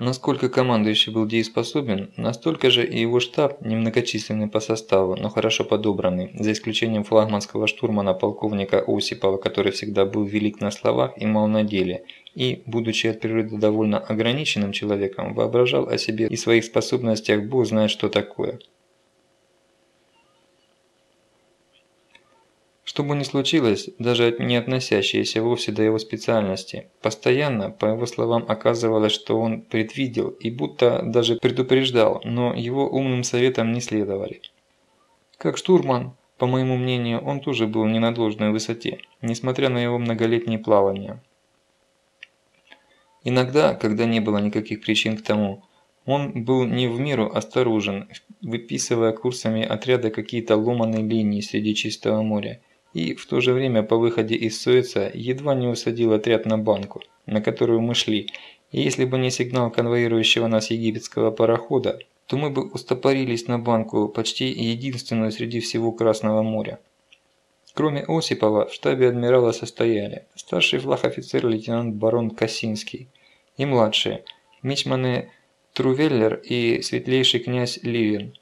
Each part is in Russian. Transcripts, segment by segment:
Насколько командующий был дееспособен, настолько же и его штаб, немногочисленный по составу, но хорошо подобранный, за исключением флагманского штурмана полковника Осипова, который всегда был велик на словах и мал на деле, и, будучи от природы довольно ограниченным человеком, воображал о себе и своих способностях бог знает что такое. Что бы ни случилось, даже не относящееся вовсе до его специальности, постоянно, по его словам, оказывалось, что он предвидел и будто даже предупреждал, но его умным советам не следовали. Как штурман, по моему мнению, он тоже был не на должной высоте, несмотря на его многолетние плавания. Иногда, когда не было никаких причин к тому, он был не в меру осторожен, выписывая курсами отряда какие-то ломаные линии среди чистого моря – и в то же время по выходе из Суэца едва не усадил отряд на банку, на которую мы шли, и если бы не сигнал конвоирующего нас египетского парохода, то мы бы устопорились на банку, почти единственную среди всего Красного моря. Кроме Осипова, в штабе адмирала состояли старший флаг-офицер лейтенант барон Косинский и младшие, мичманы Трувеллер и светлейший князь Ливен.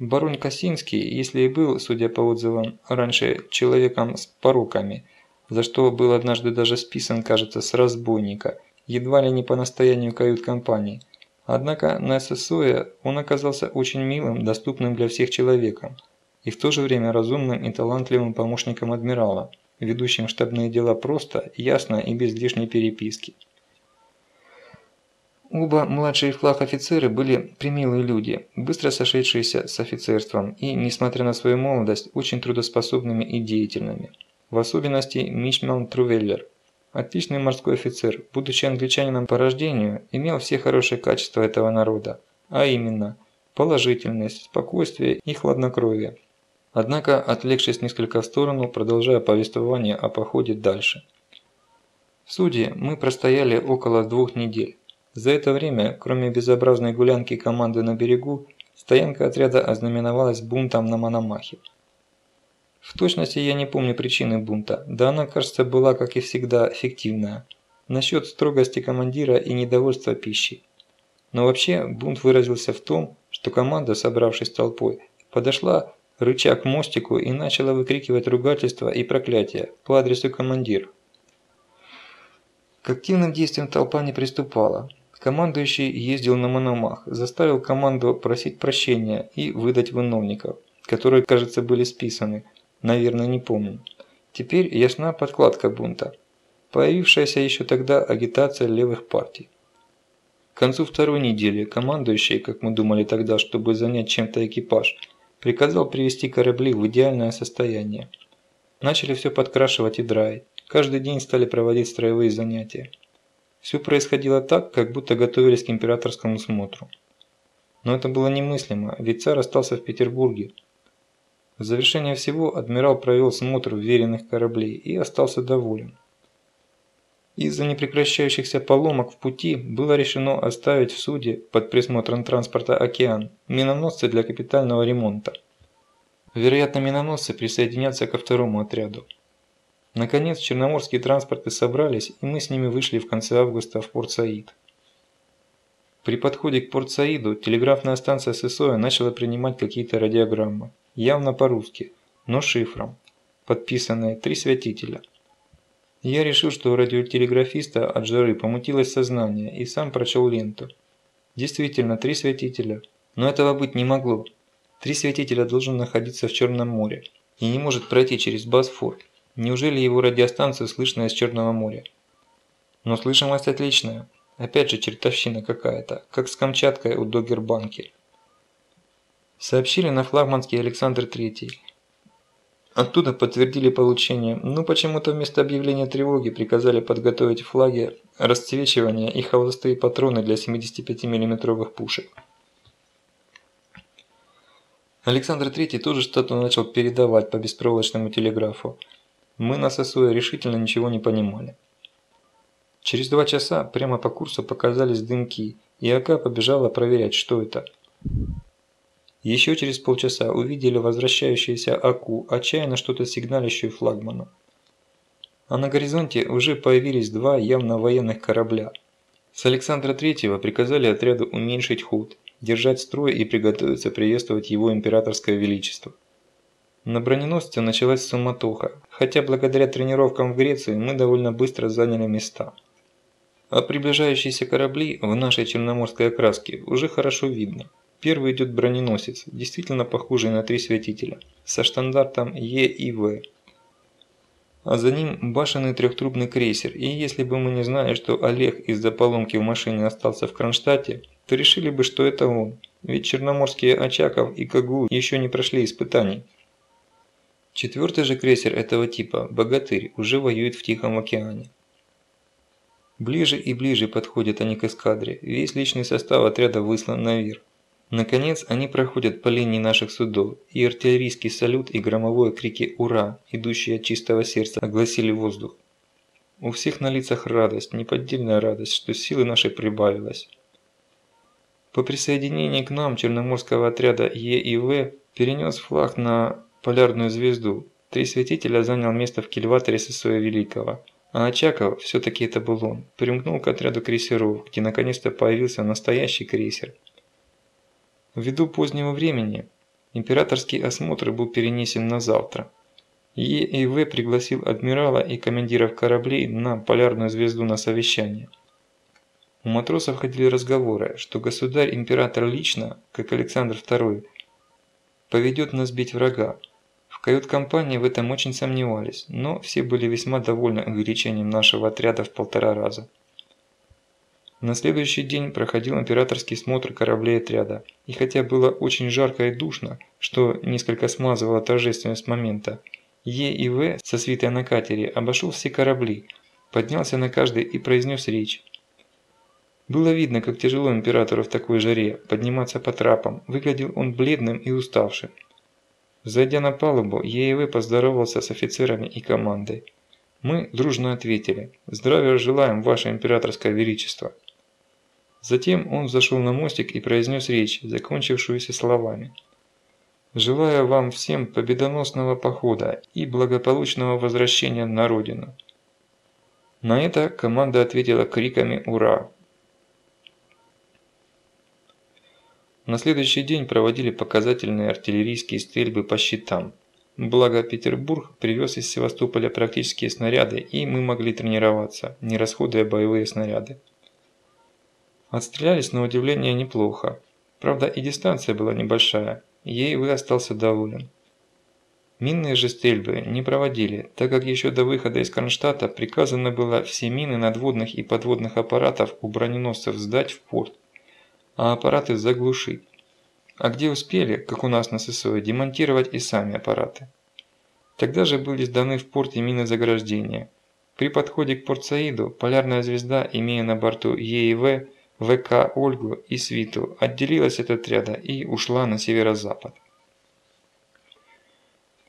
Барон Косинский, если и был, судя по отзывам, раньше человеком с пороками, за что был однажды даже списан, кажется, с разбойника, едва ли не по настоянию кают-компании. Однако на ССОе он оказался очень милым, доступным для всех человеком, и в то же время разумным и талантливым помощником адмирала, ведущим штабные дела просто, ясно и без лишней переписки. Оба младшие флаг-офицеры были примилые люди, быстро сошедшиеся с офицерством и, несмотря на свою молодость, очень трудоспособными и деятельными. В особенности Мичман Трувеллер. Отличный морской офицер, будучи англичанином по рождению, имел все хорошие качества этого народа, а именно положительность, спокойствие и хладнокровие. Однако, отвлекшись несколько в сторону, продолжая повествование о походе дальше. В суде мы простояли около двух недель. За это время, кроме безобразной гулянки команды на берегу, стоянка отряда ознаменовалась бунтом на Мономахе. В точности я не помню причины бунта, да она, кажется, была, как и всегда, фиктивная. Насчет строгости командира и недовольства пищей. Но вообще бунт выразился в том, что команда, собравшись толпой, подошла, рыча к мостику и начала выкрикивать ругательства и проклятия по адресу командира. К активным действиям толпа не приступала. Командующий ездил на Мономах, заставил команду просить прощения и выдать виновников, которые, кажется, были списаны, наверное, не помню. Теперь ясна подкладка бунта. Появившаяся еще тогда агитация левых партий. К концу второй недели командующий, как мы думали тогда, чтобы занять чем-то экипаж, приказал привести корабли в идеальное состояние. Начали все подкрашивать и драить. Каждый день стали проводить строевые занятия. Все происходило так, как будто готовились к императорскому смотру. Но это было немыслимо, ведь царь остался в Петербурге. В завершение всего адмирал провел смотр веренных кораблей и остался доволен. Из-за непрекращающихся поломок в пути было решено оставить в суде под присмотром транспорта «Океан» миноносцы для капитального ремонта. Вероятно, миноносцы присоединятся ко второму отряду. Наконец, черноморские транспорты собрались, и мы с ними вышли в конце августа в Порт-Саид. При подходе к Порт-Саиду телеграфная станция ССО начала принимать какие-то радиограммы, явно по-русски, но шифром, подписанные «Три святителя». Я решил, что у радиотелеграфиста от жары помутилось сознание и сам прочел ленту. Действительно, три святителя. Но этого быть не могло. Три святителя должен находиться в Черном море и не может пройти через Босфор. Неужели его радиостанцию слышно из Черного моря? Но слышимость отличная. Опять же чертовщина какая-то, как с Камчаткой у Догербанки. Сообщили на флагманский Александр Третий. Оттуда подтвердили получение, но почему-то вместо объявления тревоги приказали подготовить флаги расцвечивания и холостые патроны для 75 миллиметровых пушек. Александр III тоже что-то начал передавать по беспроволочному телеграфу. Мы на ССУ решительно ничего не понимали. Через два часа прямо по курсу показались дымки, и АК побежала проверять, что это. Еще через полчаса увидели возвращающуюся АКУ, отчаянно что-то сигналящую флагману. А на горизонте уже появились два явно военных корабля. С Александра Третьего приказали отряду уменьшить ход, держать строй и приготовиться приветствовать его императорское величество. На броненосце началась суматоха, хотя благодаря тренировкам в Греции мы довольно быстро заняли места. А приближающиеся корабли в нашей черноморской окраске уже хорошо видно. Первый идет броненосец, действительно похожий на три святителя, со штандартом Е и В. А за ним башенный трехтрубный крейсер, и если бы мы не знали, что Олег из-за поломки в машине остался в Кронштадте, то решили бы, что это он, ведь черноморские Очаков и Кагул еще не прошли испытаний. Четвертый же крейсер этого типа, «Богатырь», уже воюет в Тихом океане. Ближе и ближе подходят они к эскадре, весь личный состав отряда выслан наверх. Наконец они проходят по линии наших судов, и артиллерийский салют и громовое крики «Ура!», идущие от чистого сердца, огласили воздух. У всех на лицах радость, неподдельная радость, что силы нашей прибавилось. По присоединении к нам Черноморского отряда Е и В перенес флаг на полярную звезду. Три святителя занял место в кильваторе Сысоя Великого. А Очаков, все-таки это был он, примкнул к отряду крейсеров, где наконец-то появился настоящий крейсер – Ввиду позднего времени, императорский осмотр был перенесен на завтра. ЕИВ пригласил адмирала и командиров кораблей на полярную звезду на совещание. У матросов ходили разговоры, что государь-император лично, как Александр II, поведет нас бить врага. Кают-компании в этом очень сомневались, но все были весьма довольны увеличением нашего отряда в полтора раза. На следующий день проходил императорский смотр кораблей отряда, и хотя было очень жарко и душно, что несколько смазывало торжественность момента, Е и В со свитой на катере обошел все корабли, поднялся на каждый и произнес речь. Было видно, как тяжело императору в такой жаре подниматься по трапам, выглядел он бледным и уставшим. Зайдя на палубу, ЕИВ поздоровался с офицерами и командой. Мы дружно ответили «Здравия желаем, Ваше Императорское Величество!» Затем он зашел на мостик и произнес речь, закончившуюся словами. «Желаю вам всем победоносного похода и благополучного возвращения на родину». На это команда ответила криками «Ура!». На следующий день проводили показательные артиллерийские стрельбы по щитам. Благо Петербург привез из Севастополя практические снаряды, и мы могли тренироваться, не расходуя боевые снаряды. Отстрелялись на удивление неплохо. Правда и дистанция была небольшая, ей вы остался доволен. Минные же стрельбы не проводили, так как еще до выхода из Кронштадта приказано было все мины надводных и подводных аппаратов у броненосцев сдать в порт, а аппараты заглушить. А где успели, как у нас на ССО, демонтировать и сами аппараты. Тогда же были сданы в порте мины заграждения. При подходе к Порт-Саиду полярная звезда, имея на борту ЕИВ, ВК Ольгу и Свиту, отделилась от отряда и ушла на северо-запад.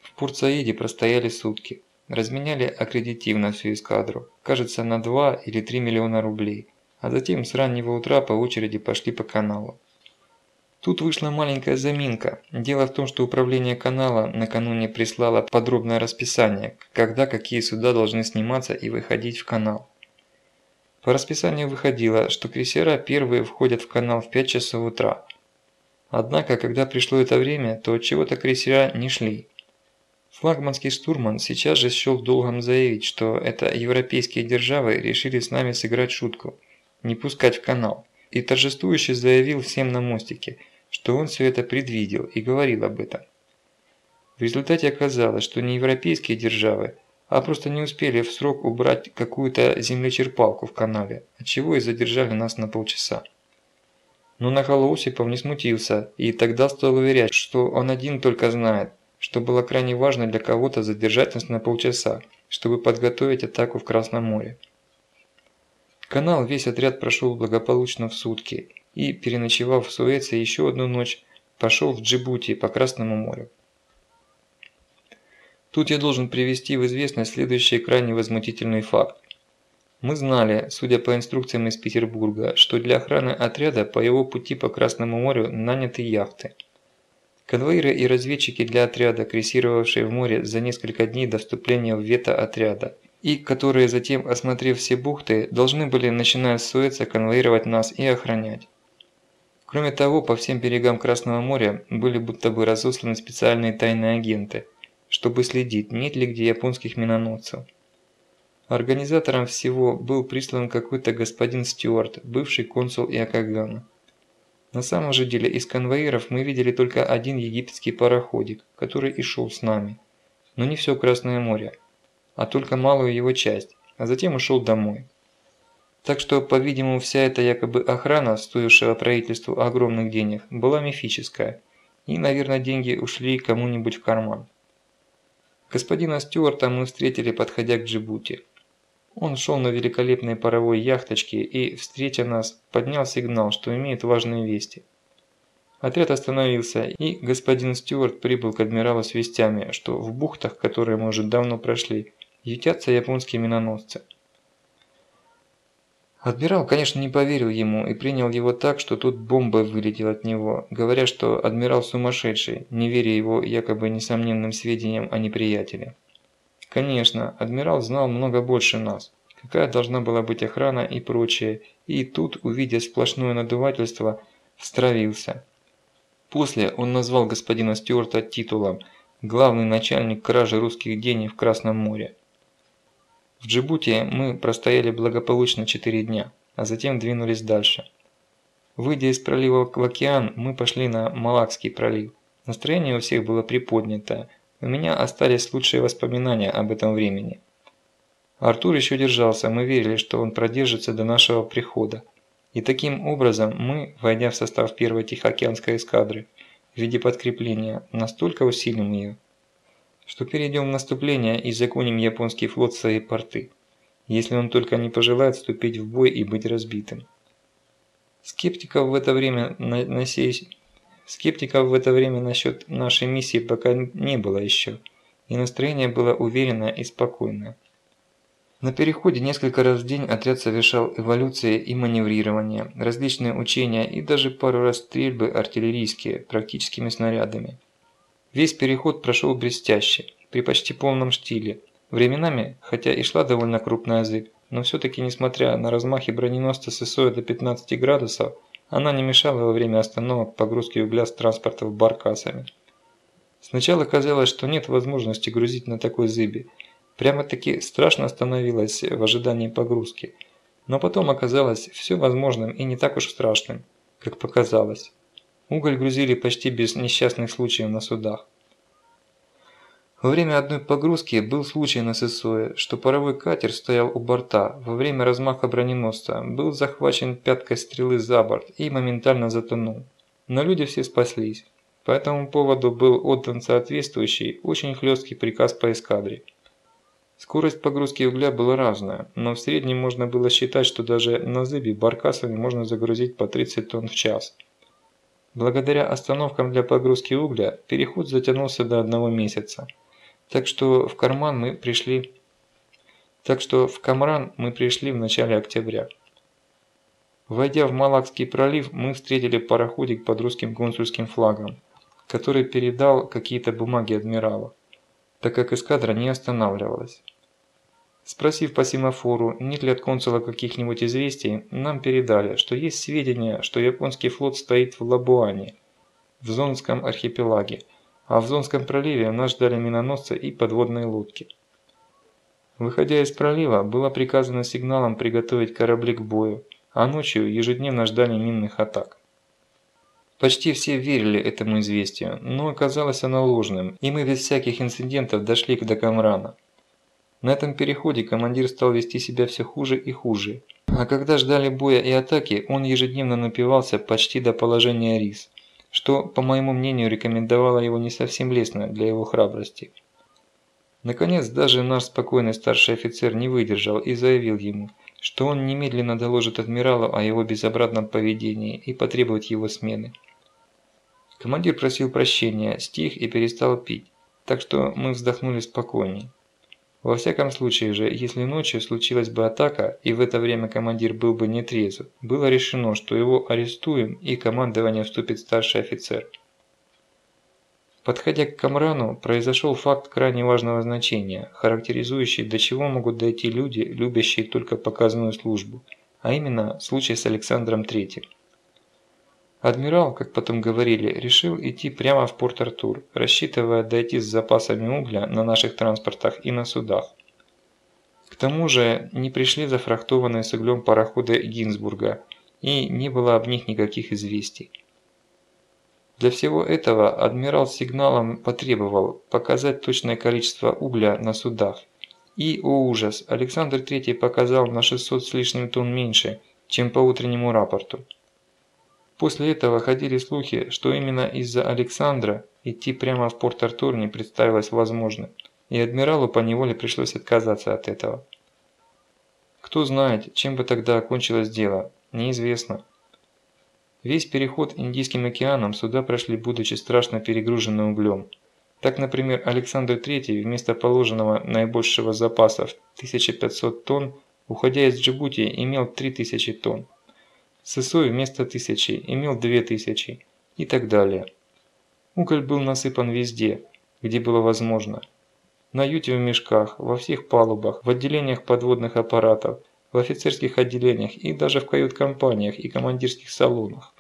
В Пурт-Саиде простояли сутки. Разменяли аккредитивно всю эскадру, кажется на 2 или 3 миллиона рублей, а затем с раннего утра по очереди пошли по каналу. Тут вышла маленькая заминка. Дело в том, что управление канала накануне прислало подробное расписание, когда какие суда должны сниматься и выходить в канал. По расписанию выходило, что крейсера первые входят в канал в 5 часов утра. Однако, когда пришло это время, то от чего-то крейсера не шли. Флагманский штурман сейчас же счел долгом заявить, что это европейские державы решили с нами сыграть шутку, не пускать в канал, и торжествующе заявил всем на мостике, что он все это предвидел и говорил об этом. В результате оказалось, что не европейские державы, а просто не успели в срок убрать какую-то землечерпалку в канале, отчего и задержали нас на полчаса. Но Нахал Осипов не смутился и тогда стал уверять, что он один только знает, что было крайне важно для кого-то задержать нас на полчаса, чтобы подготовить атаку в Красном море. Канал весь отряд прошел благополучно в сутки и, переночевав в Суэце еще одну ночь, пошел в Джибути по Красному морю. Тут я должен привести в известность следующий крайне возмутительный факт. Мы знали, судя по инструкциям из Петербурга, что для охраны отряда по его пути по Красному морю наняты яхты. Конвоиры и разведчики для отряда, крейсировавшие в море за несколько дней до вступления в вето отряда, и которые затем, осмотрев все бухты, должны были, начиная с Суэца, конвоировать нас и охранять. Кроме того, по всем берегам Красного моря были будто бы разосланы специальные тайные агенты, чтобы следить, нет ли где японских миноносцев. Организатором всего был прислан какой-то господин Стюарт, бывший консул Иокогама. На самом же деле из конвоиров мы видели только один египетский пароходик, который и шел с нами. Но не все Красное море, а только малую его часть, а затем ушел домой. Так что, по-видимому, вся эта якобы охрана, стоившая правительству огромных денег, была мифическая, и, наверное, деньги ушли кому-нибудь в карман. Господина Стюарта мы встретили, подходя к Джибути. Он шел на великолепной паровой яхточке и, встретя нас, поднял сигнал, что имеет важные вести. Отряд остановился, и господин Стюарт прибыл к адмиралу с вестями, что в бухтах, которые мы уже давно прошли, ютятся японские миноносцы. Адмирал, конечно, не поверил ему и принял его так, что тут бомба вылетел от него, говоря, что адмирал сумасшедший, не веря его якобы несомненным сведениям о неприятеле. Конечно, адмирал знал много больше нас. Какая должна была быть охрана и прочее, и тут, увидя сплошное надувательство, стравился. После он назвал господина Стюарта титулом «Главный начальник кражи русских денег в Красном море». В Джибути мы простояли благополучно 4 дня, а затем двинулись дальше. Выйдя из пролива в океан, мы пошли на Малакский пролив. Настроение у всех было приподнятое – у меня остались лучшие воспоминания об этом времени. Артур еще держался, мы верили, что он продержится до нашего прихода. И таким образом мы, войдя в состав первой Тихоокеанской эскадры, в виде подкрепления, настолько усилим ее, что перейдем в наступление и законим японский флот в свои порты, если он только не пожелает вступить в бой и быть разбитым. Скептиков в это время на, на сей Скептиков в это время насчет нашей миссии пока не было еще, и настроение было уверенное и спокойное. На переходе несколько раз в день отряд совершал эволюции и маневрирование, различные учения и даже пару раз стрельбы артиллерийские, практическими снарядами. Весь переход прошел блестяще, при почти полном штиле. Временами, хотя и шла довольно крупная зыбь, но все-таки несмотря на размахи броненосца с ИСО до 15 градусов, она не мешала во время остановок погрузки угля с транспортов баркасами. Сначала казалось, что нет возможности грузить на такой зыбе. Прямо-таки страшно становилось в ожидании погрузки. Но потом оказалось все возможным и не так уж страшным, как показалось. Уголь грузили почти без несчастных случаев на судах. Во время одной погрузки был случай на Сысое, что паровой катер стоял у борта, во время размаха броненосца, был захвачен пяткой стрелы за борт и моментально затонул. Но люди все спаслись. По этому поводу был отдан соответствующий, очень хлесткий приказ по эскадре. Скорость погрузки угля была разная, но в среднем можно было считать, что даже на зыбе баркасами можно загрузить по 30 тонн в час. Благодаря остановкам для погрузки угля, переход затянулся до одного месяца. Так что в карман мы пришли. Так что в Камран мы пришли в начале октября. Войдя в Малакский пролив, мы встретили пароходик под русским консульским флагом, который передал какие-то бумаги адмирала, так как эскадра не останавливалась. Спросив по семафору, нет ли от консула каких-нибудь известий, нам передали, что есть сведения, что японский флот стоит в Лабуане, в Зонском архипелаге, а в Зонском проливе нас ждали миноносцы и подводные лодки. Выходя из пролива, было приказано сигналом приготовить корабли к бою, а ночью ежедневно ждали минных атак. Почти все верили этому известию, но оказалось оно ложным, и мы без всяких инцидентов дошли к Дакамрана. На этом переходе командир стал вести себя все хуже и хуже, а когда ждали боя и атаки, он ежедневно напивался почти до положения рис что, по моему мнению, рекомендовало его не совсем лестно для его храбрости. Наконец, даже наш спокойный старший офицер не выдержал и заявил ему, что он немедленно доложит адмиралу о его безобразном поведении и потребует его смены. Командир просил прощения, стих и перестал пить, так что мы вздохнули спокойней. Во всяком случае же, если ночью случилась бы атака, и в это время командир был бы не трезв, было решено, что его арестуем и командование вступит старший офицер. Подходя к Камрану, произошел факт крайне важного значения, характеризующий, до чего могут дойти люди, любящие только показную службу, а именно случай с Александром III. Адмирал, как потом говорили, решил идти прямо в Порт-Артур, рассчитывая дойти с запасами угля на наших транспортах и на судах. К тому же не пришли зафрахтованные с углем пароходы Гинзбурга, и не было об них никаких известий. Для всего этого адмирал сигналом потребовал показать точное количество угля на судах. И, о ужас, Александр III показал на 600 с лишним тонн меньше, чем по утреннему рапорту. После этого ходили слухи, что именно из-за Александра идти прямо в Порт-Артур не представилось возможным, и адмиралу поневоле пришлось отказаться от этого. Кто знает, чем бы тогда окончилось дело, неизвестно. Весь переход Индийским океаном суда прошли, будучи страшно перегружены углем. Так, например, Александр III вместо положенного наибольшего запаса в 1500 тонн, уходя из Джибути, имел 3000 тонн. Сысой вместо 1000 имел 2000 и так далее. Уголь был насыпан везде, где было возможно. На юте в мешках, во всех палубах, в отделениях подводных аппаратов – в офицерских отделениях и даже в кают-компаниях и командирских салонах.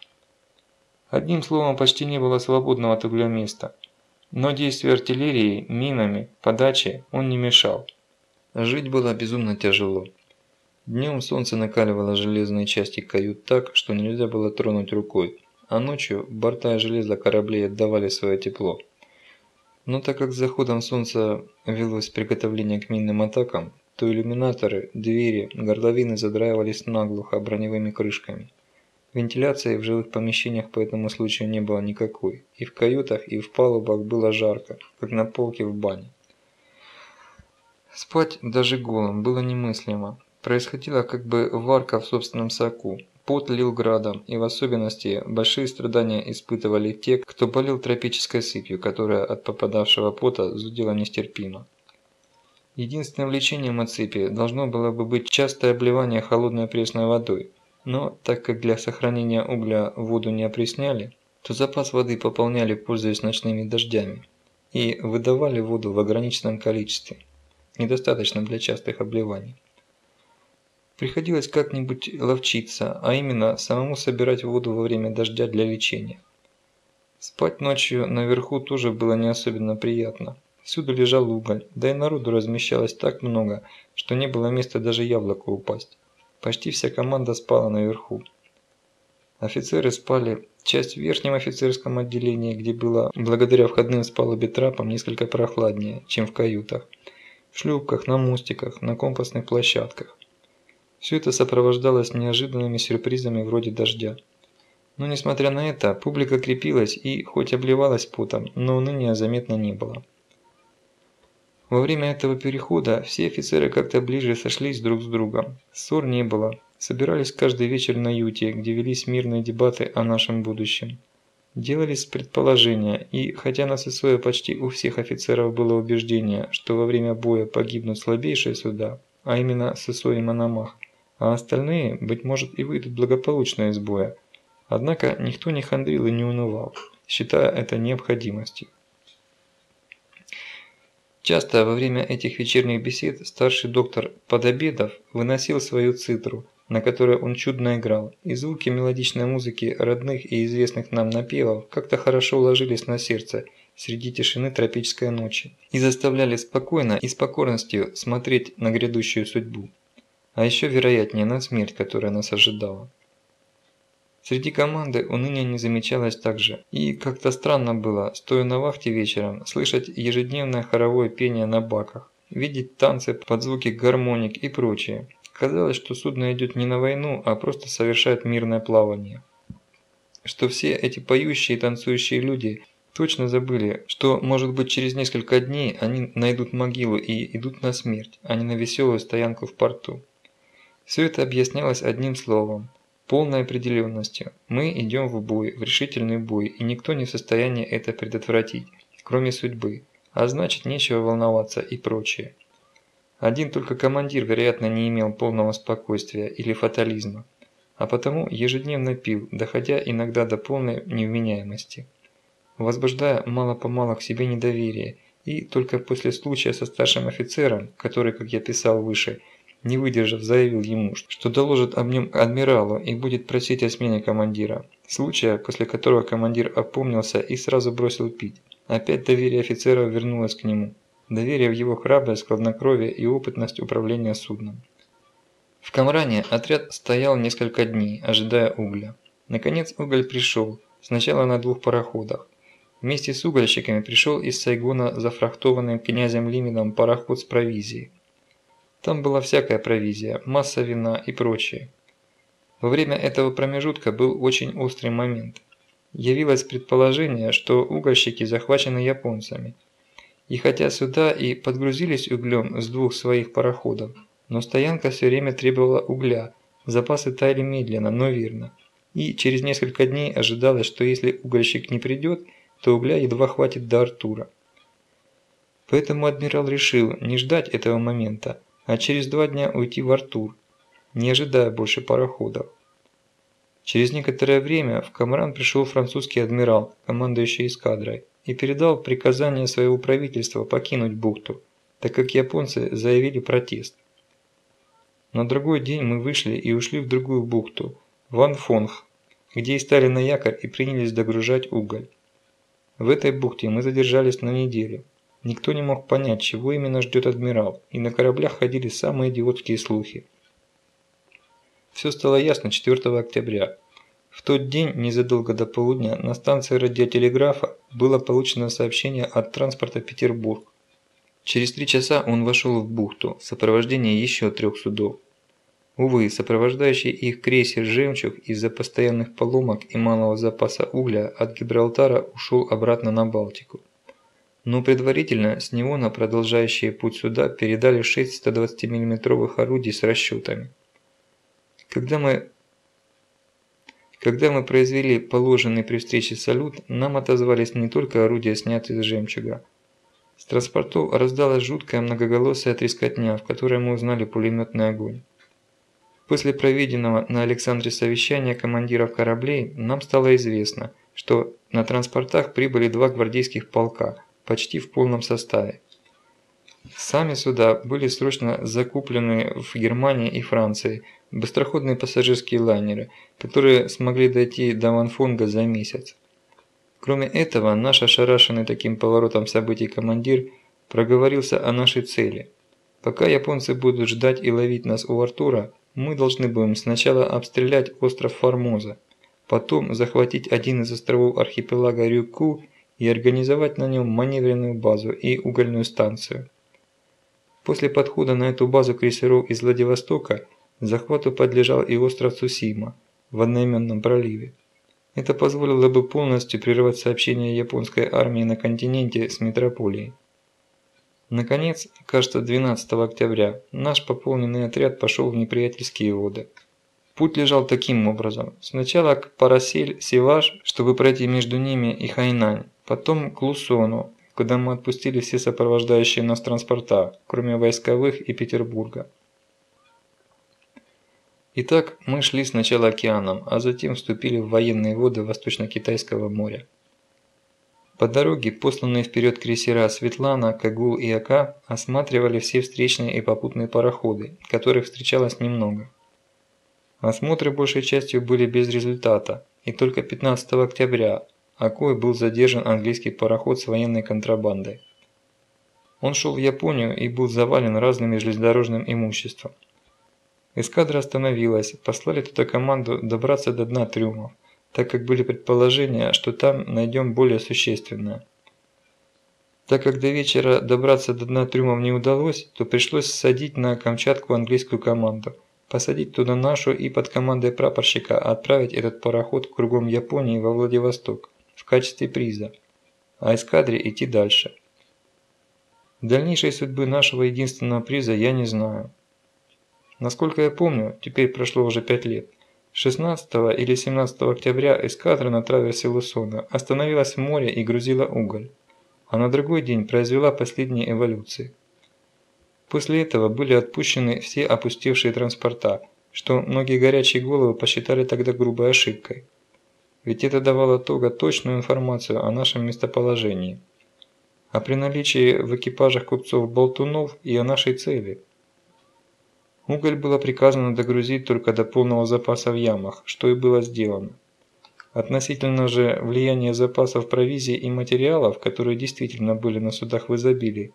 Одним словом, почти не было свободного от угля места. Но действию артиллерии, минами, подачи он не мешал. Жить было безумно тяжело. Днем солнце накаливало железные части кают так, что нельзя было тронуть рукой, а ночью борта и железо кораблей отдавали свое тепло. Но так как с заходом солнца велось приготовление к минным атакам, то иллюминаторы, двери, горловины задраивались наглухо броневыми крышками. Вентиляции в жилых помещениях по этому случаю не было никакой. И в каютах, и в палубах было жарко, как на полке в бане. Спать даже голым было немыслимо. Происходила как бы варка в собственном соку. Пот лил градом, и в особенности большие страдания испытывали те, кто болел тропической сыпью, которая от попадавшего пота зудела нестерпимо. Единственным лечением от сыпи должно было бы быть частое обливание холодной пресной водой, но так как для сохранения угля воду не опресняли, то запас воды пополняли, пользуясь ночными дождями, и выдавали воду в ограниченном количестве, недостаточном для частых обливаний. Приходилось как-нибудь ловчиться, а именно самому собирать воду во время дождя для лечения. Спать ночью наверху тоже было не особенно приятно. Всюду лежал уголь, да и народу размещалось так много, что не было места даже яблоку упасть. Почти вся команда спала наверху. Офицеры спали, часть в верхнем офицерском отделении, где было, благодаря входным с трапам, несколько прохладнее, чем в каютах. В шлюпках, на мостиках, на компасных площадках. Все это сопровождалось неожиданными сюрпризами вроде дождя. Но несмотря на это, публика крепилась и, хоть обливалась потом, но уныния заметно не было. Во время этого перехода все офицеры как-то ближе сошлись друг с другом. Ссор не было. Собирались каждый вечер на юте, где велись мирные дебаты о нашем будущем. Делались предположения, и хотя на ССОе почти у всех офицеров было убеждение, что во время боя погибнут слабейшие суда, а именно ССО и Мономах, а остальные, быть может, и выйдут благополучно из боя. Однако никто не хандрил и не унывал, считая это необходимостью. Часто во время этих вечерних бесед старший доктор Подобедов выносил свою цитру, на которой он чудно играл, и звуки мелодичной музыки родных и известных нам напевов как-то хорошо ложились на сердце среди тишины тропической ночи и заставляли спокойно и с покорностью смотреть на грядущую судьбу, а еще вероятнее на смерть, которая нас ожидала. Среди команды уныния не замечалось также, и как-то странно было, стоя на вахте вечером, слышать ежедневное хоровое пение на баках, видеть танцы под звуки гармоник и прочее. Казалось, что судно идет не на войну, а просто совершает мирное плавание. Что все эти поющие и танцующие люди точно забыли, что может быть через несколько дней они найдут могилу и идут на смерть, а не на веселую стоянку в порту. Все это объяснялось одним словом – полной определенностью. Мы идем в бой, в решительный бой, и никто не в состоянии это предотвратить, кроме судьбы, а значит нечего волноваться и прочее. Один только командир, вероятно, не имел полного спокойствия или фатализма, а потому ежедневно пил, доходя иногда до полной невменяемости. возбуждая мало-помалу к себе недоверие, и только после случая со старшим офицером, который, как я писал выше, не выдержав, заявил ему, что доложит об нем адмиралу и будет просить о смене командира. Случая, после которого командир опомнился и сразу бросил пить. Опять доверие офицера вернулось к нему. Доверие в его храбрость, хладнокровие и опытность управления судном. В Камране отряд стоял несколько дней, ожидая угля. Наконец уголь пришел, сначала на двух пароходах. Вместе с угольщиками пришел из Сайгона зафрахтованным князем Лимином пароход с провизией. Там была всякая провизия, масса вина и прочее. Во время этого промежутка был очень острый момент. Явилось предположение, что угольщики захвачены японцами. И хотя сюда и подгрузились углем с двух своих пароходов, но стоянка все время требовала угля, запасы таяли медленно, но верно. И через несколько дней ожидалось, что если угольщик не придет, то угля едва хватит до Артура. Поэтому адмирал решил не ждать этого момента, а через два дня уйти в Артур, не ожидая больше пароходов. Через некоторое время в Камран пришел французский адмирал, командующий эскадрой, и передал приказание своего правительства покинуть бухту, так как японцы заявили протест. На другой день мы вышли и ушли в другую бухту, Ван Фонг, где и стали на якорь и принялись догружать уголь. В этой бухте мы задержались на неделю. Никто не мог понять, чего именно ждет адмирал, и на кораблях ходили самые идиотские слухи. Все стало ясно 4 октября. В тот день, незадолго до полудня, на станции радиотелеграфа было получено сообщение от транспорта Петербург. Через три часа он вошел в бухту в сопровождении еще трех судов. Увы, сопровождающий их крейсер «Жемчуг» из-за постоянных поломок и малого запаса угля от Гибралтара ушел обратно на Балтику. Но предварительно с него на продолжающие путь суда передали 6 120 миллиметровых орудий с расчетами. Когда мы, когда мы произвели положенный при встрече салют, нам отозвались не только орудия, снятые из «Жемчуга». С транспортов раздалась жуткая многоголосая трескотня, в которой мы узнали пулеметный огонь. После проведенного на Александре совещания командиров кораблей нам стало известно, что на транспортах прибыли два гвардейских полка, почти в полном составе. Сами суда были срочно закуплены в Германии и Франции, быстроходные пассажирские лайнеры, которые смогли дойти до Ванфонга за месяц. Кроме этого, наш ошарашенный таким поворотом событий командир проговорился о нашей цели. Пока японцы будут ждать и ловить нас у Артура, мы должны будем сначала обстрелять остров Формоза, потом захватить один из островов архипелага Рюку и организовать на нем маневренную базу и угольную станцию. После подхода на эту базу крейсеров из Владивостока захвату подлежал и остров Цусима в одноименном проливе. Это позволило бы полностью прервать сообщение японской армии на континенте с метрополией. Наконец, кажется 12 октября, наш пополненный отряд пошел в неприятельские воды. Путь лежал таким образом. Сначала к Парасель-Севаш, чтобы пройти между ними и Хайнань, потом к Лусону, куда мы отпустили все сопровождающие нас транспорта, кроме войсковых и Петербурга. Итак, мы шли сначала океаном, а затем вступили в военные воды Восточно-Китайского моря. По дороге посланные вперед крейсера Светлана, Кагул и Ака осматривали все встречные и попутные пароходы, которых встречалось немного. Осмотры большей частью были без результата, и только 15 октября Акой был задержан английский пароход с военной контрабандой. Он шел в Японию и был завален разным железнодорожным имуществом. Эскадра остановилась, послали туда команду добраться до дна трюмов так как были предположения, что там найдем более существенное. Так как до вечера добраться до дна трюмов не удалось, то пришлось садить на Камчатку английскую команду, посадить туда нашу и под командой прапорщика отправить этот пароход кругом Японии во Владивосток в качестве приза, а эскадре идти дальше. Дальнейшей судьбы нашего единственного приза я не знаю. Насколько я помню, теперь прошло уже пять лет – 16 или 17 октября эскадра на траверсе Лусона остановилась в море и грузила уголь, а на другой день произвела последние эволюции. После этого были отпущены все опустевшие транспорта, что многие горячие головы посчитали тогда грубой ошибкой. Ведь это давало Тога точную информацию о нашем местоположении, а при наличии в экипажах купцов-болтунов и о нашей цели. Уголь было приказано догрузить только до полного запаса в ямах, что и было сделано. Относительно же влияния запасов провизии и материалов, которые действительно были на судах в изобилии,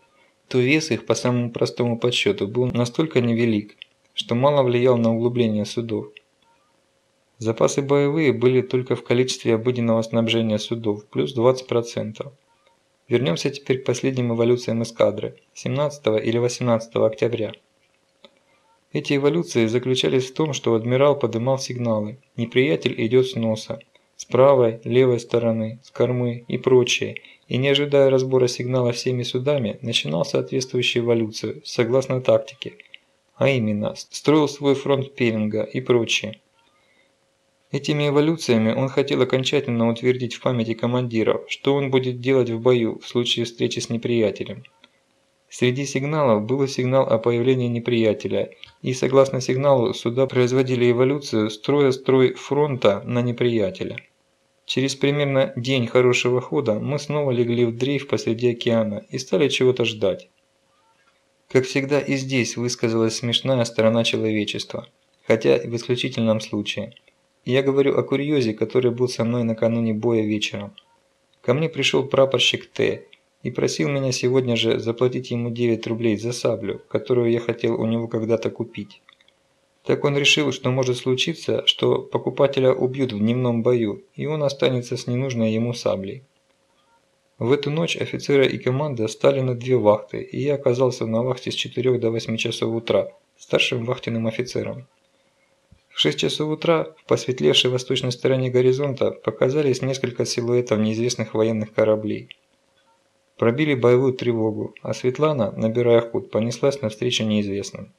то вес их по самому простому подсчету был настолько невелик, что мало влиял на углубление судов. Запасы боевые были только в количестве обыденного снабжения судов, плюс 20%. Вернемся теперь к последним эволюциям эскадры, 17 или 18 октября. Эти эволюции заключались в том, что адмирал подымал сигналы «Неприятель идет с носа», с правой, левой стороны, с кормы и прочее, и не ожидая разбора сигнала всеми судами, начинал соответствующую эволюцию, согласно тактике, а именно, строил свой фронт пелинга и прочее. Этими эволюциями он хотел окончательно утвердить в памяти командиров, что он будет делать в бою в случае встречи с неприятелем. Среди сигналов был сигнал о появлении неприятеля, и согласно сигналу суда производили эволюцию, строя строй фронта на неприятеля. Через примерно день хорошего хода мы снова легли в дрейф посреди океана и стали чего-то ждать. Как всегда и здесь высказалась смешная сторона человечества, хотя в исключительном случае. Я говорю о курьезе, который был со мной накануне боя вечером. Ко мне пришел прапорщик Т и просил меня сегодня же заплатить ему 9 рублей за саблю, которую я хотел у него когда-то купить. Так он решил, что может случиться, что покупателя убьют в дневном бою, и он останется с ненужной ему саблей. В эту ночь офицеры и команда стали на две вахты, и я оказался на вахте с 4 до 8 часов утра, старшим вахтенным офицером. В 6 часов утра в посветлевшей восточной стороне горизонта показались несколько силуэтов неизвестных военных кораблей. Пробили боевую тревогу, а Светлана, набирая ход, понеслась навстречу неизвестным.